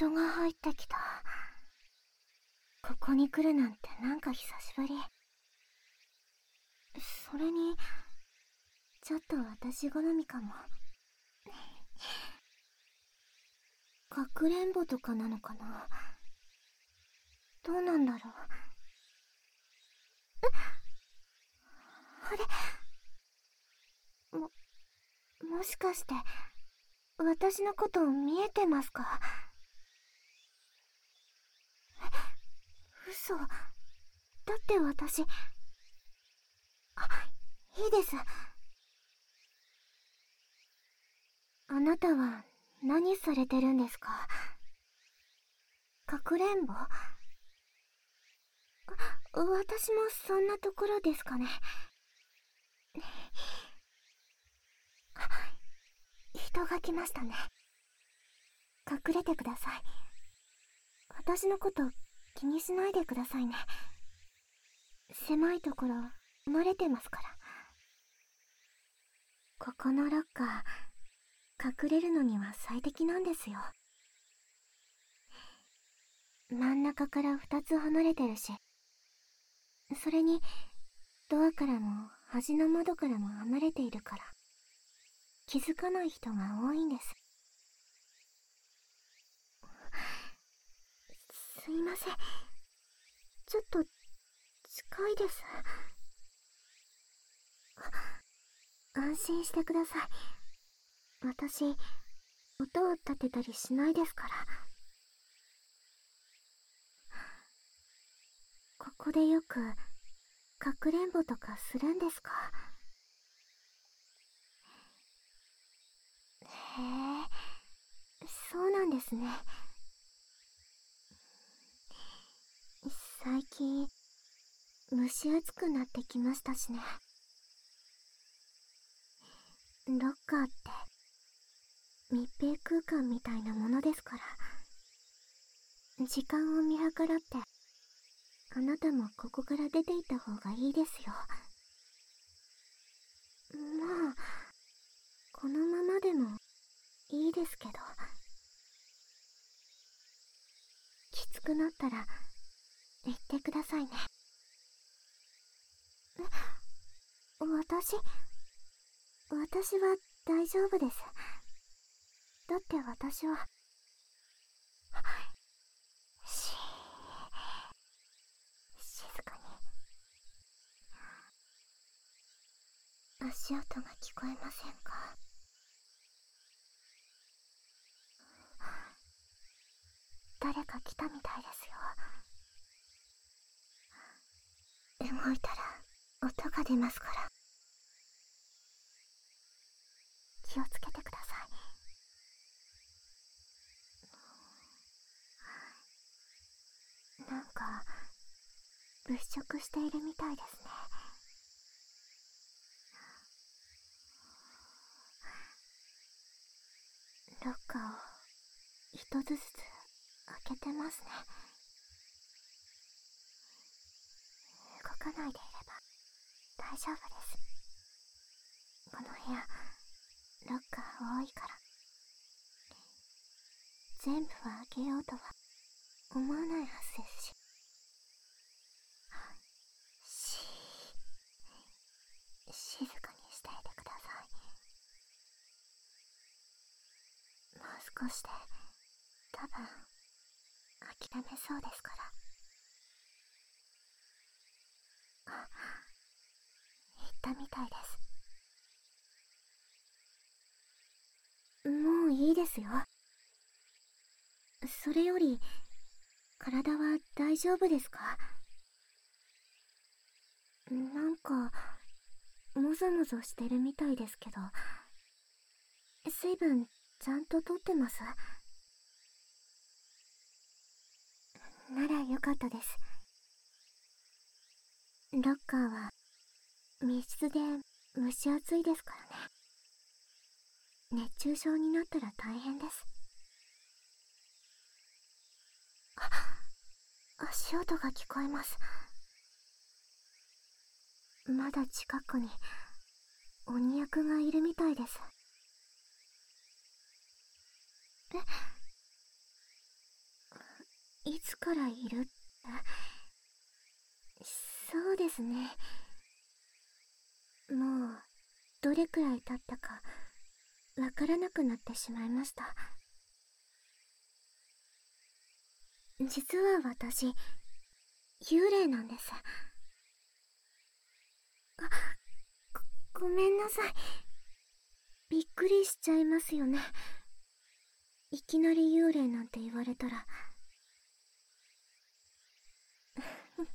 人が入ってきた。ここに来るなんてなんか久しぶり。それにちょっと私好みかも。かくれんぼとかなのかな。どうなんだろう。え？あれ？ももしかして私のこと見えてますか？嘘だって私。あいいです。あなたは何されてるんですか？かくれんぼ？私もそんなところですかね。人が来ましたね。隠れてください。私のこと気にしないでくださいね。狭いところ慣れてますから。ここのロッカー隠れるのには最適なんですよ。真ん中から2つ離れてるし。それにドアからも端の窓からも離れているから。気づかない人が多いんです。すいません。ちょっと近いです。安心してください。私音を立てたりしないですから。ここでよくかくれんぼとかするんですか？へえそうなんですね。最近蒸し暑くなってきましたしね。ロッカーって密閉空間みたいなものですから。時間を見計らってあなたもここから出ていった方がいいですよ。まあこのままでもいいですけど。きつくなったら言ってくださいね。私私は大丈夫です。だって私はし静かに。足音が聞こえませんか？誰か来たみたいですよ。動いたら音が出ますから。気をつけてくださいなんか物色しているみたいですね。ロッカーを一つずつ開けてますね動かないでいれば大丈夫です。この部屋ロッカー多いから。全部は開けようとは思わないはずですし。し静かにしていてください。もう少しで多分諦めそうですから。たみたいです。もういいですよ。それより体は大丈夫ですか？なんかもぞもぞしてるみたいですけど。水分ちゃんととってます？ならよかったです。ロッカーは密室で蒸し暑いですからね。熱中症になったら大変です。足音が聞こえます。まだ近くに鬼役がいるみたいです。え？いつからいるって？そうですね。どれくらい経ったかわからなくなってしまいました。実は私幽霊なんです。あごごめんなさい。びっくりしちゃいますよね。いきなり幽霊なんて言われたら。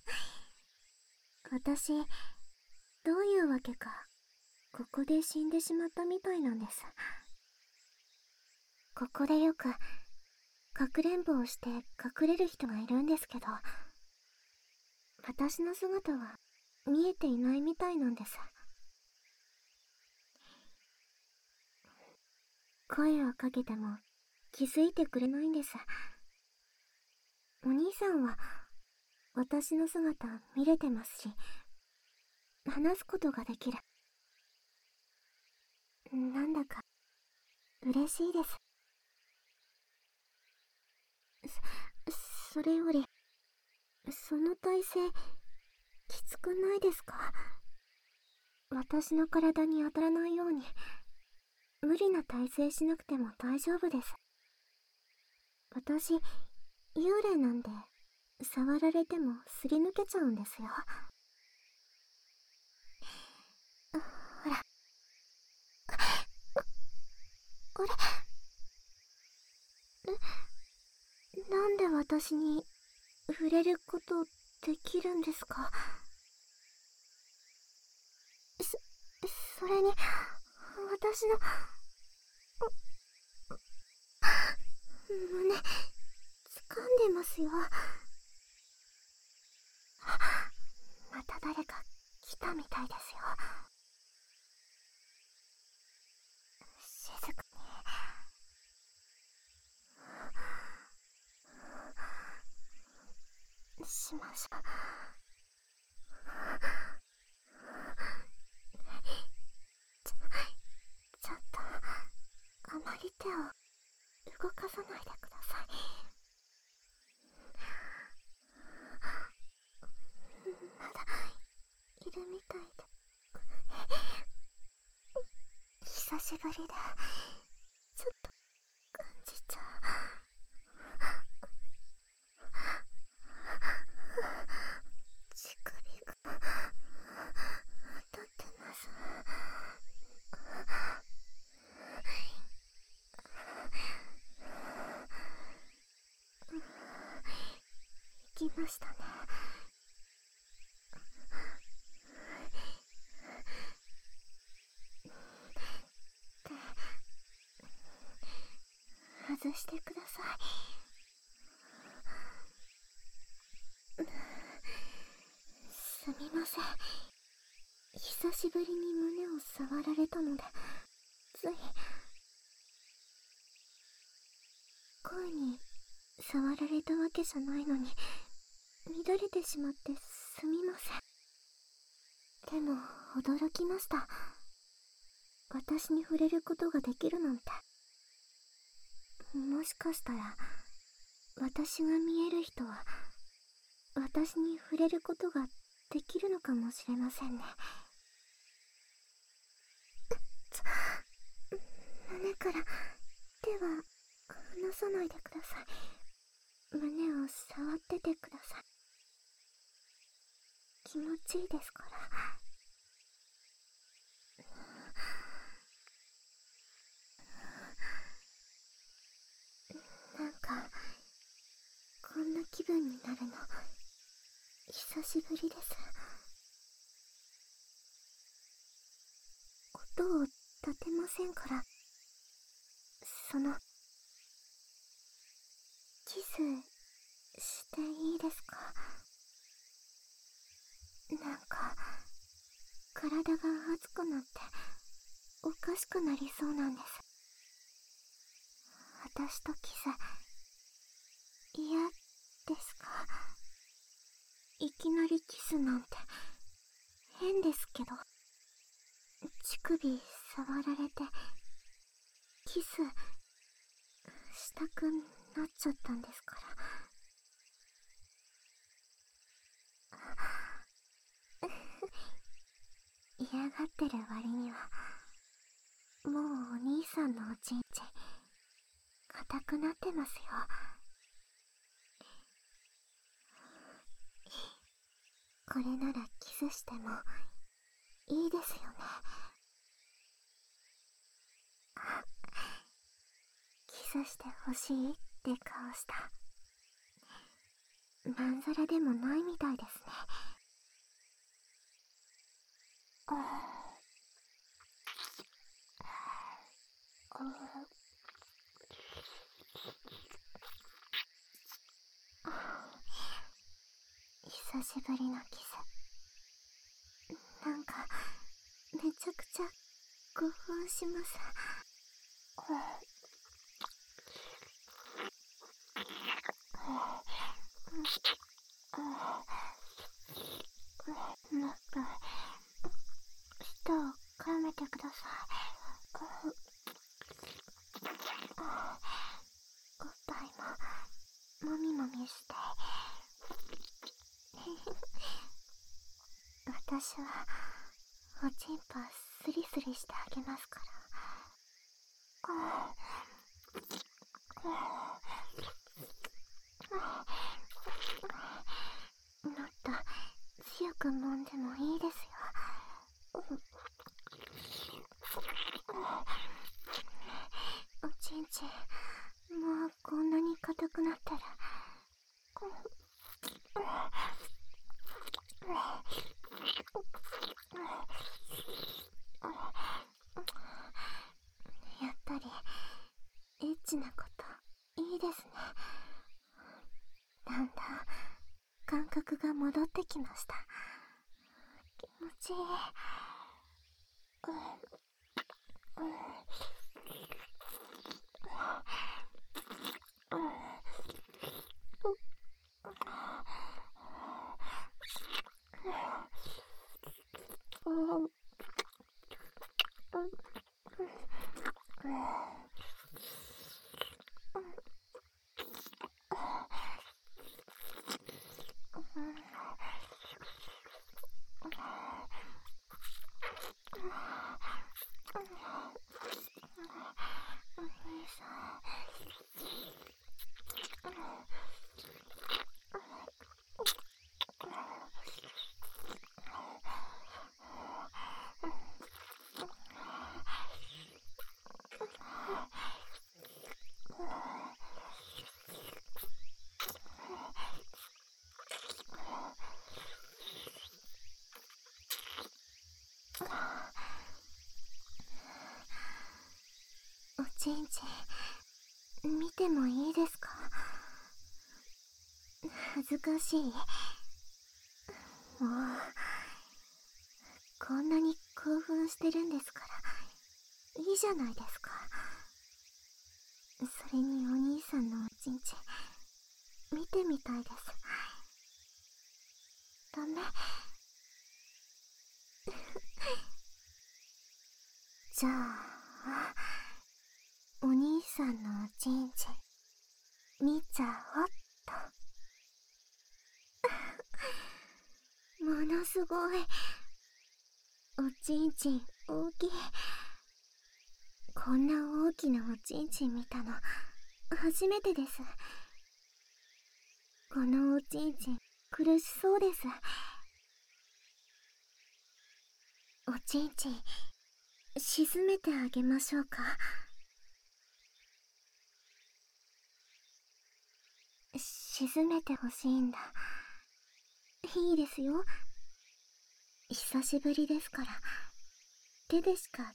私どういうわけかここで死んでしまったみたいなんです。ここでよくかくれんぼをして隠れる人がいるんですけど私の姿は見えていないみたいなんです。声をかけても気づいてくれないんです。お兄さんは私の姿見れてますし話すことができる。なんだか嬉しいです。そそれよりその体勢きつくないですか？私の体に当たらないように無理な体勢しなくても大丈夫です。私幽霊なんで触られてもすり抜けちゃうんですよほらあれなんで私に触れることできるんですか？そ、それに、私の、胸、掴んでますよ。また誰か来たみたいですよ。しましょう。ちょ、ちょっと、あまり手を動かさないでください。まだ、いるみたいで。久しぶりで、ちょっと、感じちゃう。乳首が、当たってます。行きましたね。外してください。すみません。久しぶりに胸を触られたので、つい。声に触られたわけじゃないのに、乱れてしまってすみません。でも、驚きました。私に触れることができるなんて。もしかしたら、私が見える人は、私に触れることができるのかもしれませんね。胸から手は離さないでください。胸を触っててください。気持ちいいですから。なんか、こんな気分になるの、久しぶりです。音を立てませんから、その、キスしていいですか？なんか、体が熱くなって、おかしくなりそうなんです。私とキス、嫌ですか？いきなりキスなんて、変ですけど。乳首触られて、キス、したくなっちゃったんですから。嫌がってる割にはもうお兄さんのおちんちん硬くなってますよこれならキスしてもいいですよねキスしてほしいって顔した。まんざらでもないみたいですね。ああ久しぶりのキス。なんかめちゃくちゃ興奮します。もっと舌を絡めてくださいおっぱいももみもみして私はおちんぽスリスリしてあげますから。もっと強く揉ん。でもいいですよおちん。ちんもうこんなに硬くなったらやっぱりエッチなこといいですねだんだん感覚が戻ってきました気ちんちん見てもいいですか？恥ずかしい。もうこんなに興奮してるんですから。いいじゃないですか。それにお兄さんのおちんちん見てみたいです。ダメ。じゃあお兄さんのおちんちん見ちゃおっと。ものすごい。おちんちん大きい。こんな大きなおちんちん見たの初めてです。このおちんちん苦しそうです。おちんちん沈めてあげましょうか。沈めてほしいんだ。いいですよ。久しぶりですから。手でしか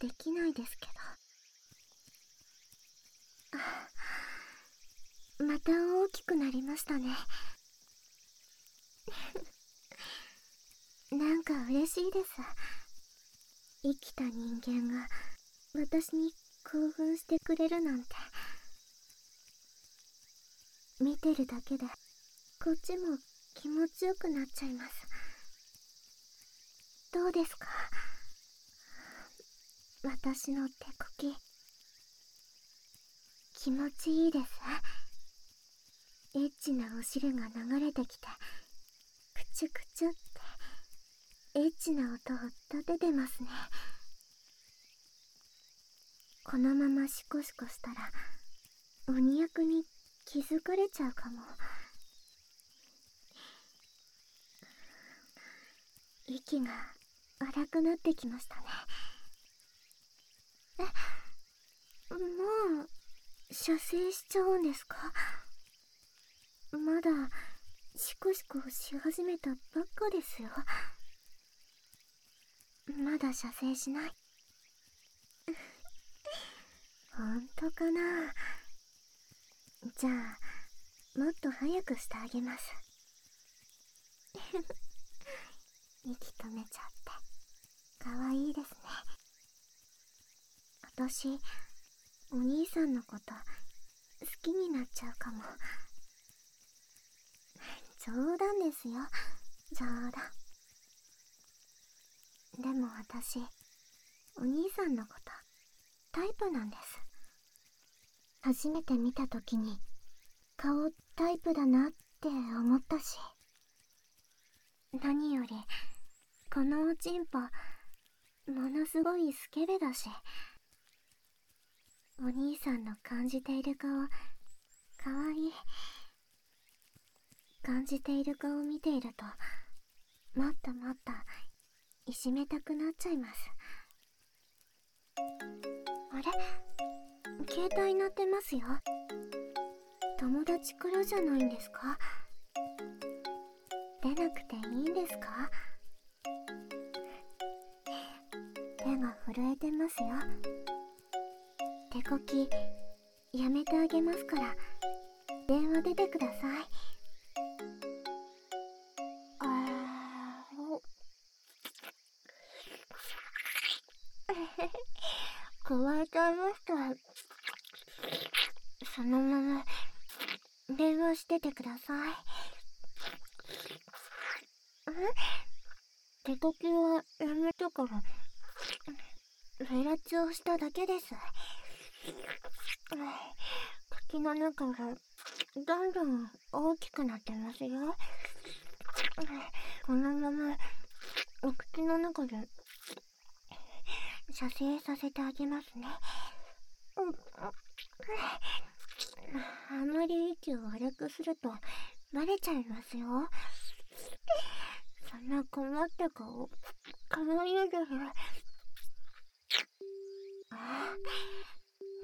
できないですけど。また大きくなりましたね。なんか嬉しいです。生きた人間が私に興奮してくれるなんて。見てるだけでこっちも気持ちよくなっちゃいます。どうですか？私の手こき気持ちいいです。エッチなお汁が流れてきてチュクチュってエッチな音を立ててますね。このままシコシコしたら鬼役に気づかれちゃうかも。息が荒くなってきましたね。えもう射精しちゃうんですか？まだシコシコし始めたばっかですよ。まだ射精しない。本当かな？じゃあもっと早くしてあげます。息止めちゃって。かわいいですね。私お兄さんのこと好きになっちゃうかも。冗談ですよ。冗談。でも私お兄さんのことタイプなんです。初めて見た時に顔タイプだなって思ったし何よりこのおちんぽものすごいスケベだしお兄さんの感じている顔かわいい感じている顔を見ているともっともっといじめたくなっちゃいます。あれ？携帯鳴ってますよ。友達からじゃないんですか？出なくていいんですか？手が震えてますよ。手こきやめてあげますから。電話出てください。加えてありましたそのまま電話しててください手こきはやめたからフェラチをしただけです。口の中がどんどん大きくなってますよ。このままお口の中で射精させてあげますね。あまり息を悪くするとバレちゃいますよ。そんな困った顔、かわいいです。あ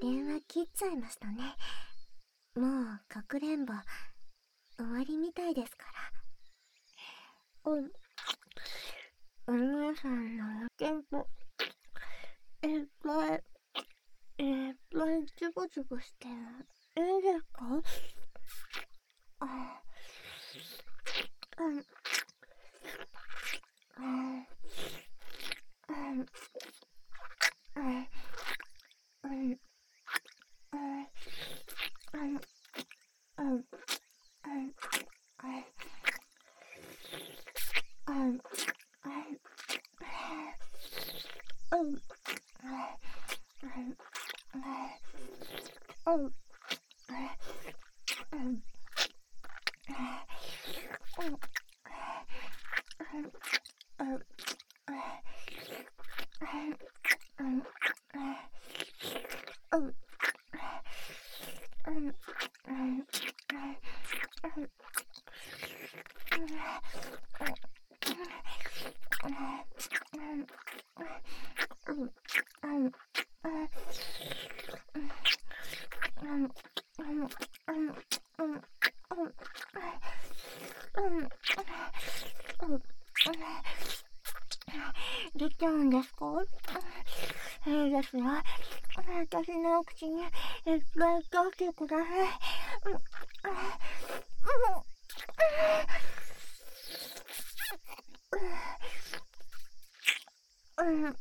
電話切っちゃいましたね。もう、かくれんぼ、終わりみたいですから。うん。お姉さんのテンポ、いっぱい、いっぱいズボしていいですかあ、うん、うん、うん、うん、うん、うん、出ちゃうんですかいいですね。私のお口にいっぱい出してください。うん。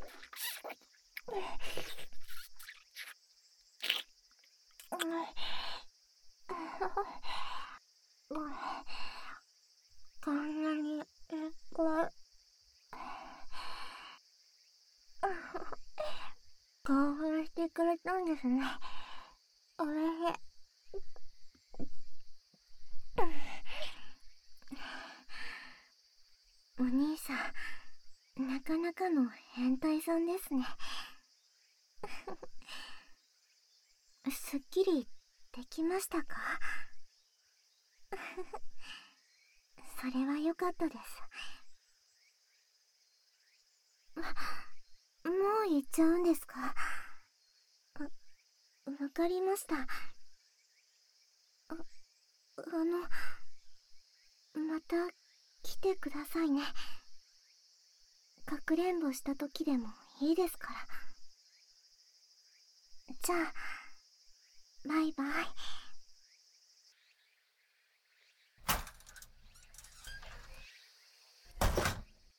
こんなにいっぱい興奮してくれたんですねおいしいお兄さんなかなかの変態さんですねすっきりできましたか？それは良かったです。もう行っちゃうんですか？わかりました。ああのまた来てくださいね。かくれんぼした時でもいいですから。じゃあバイバイ。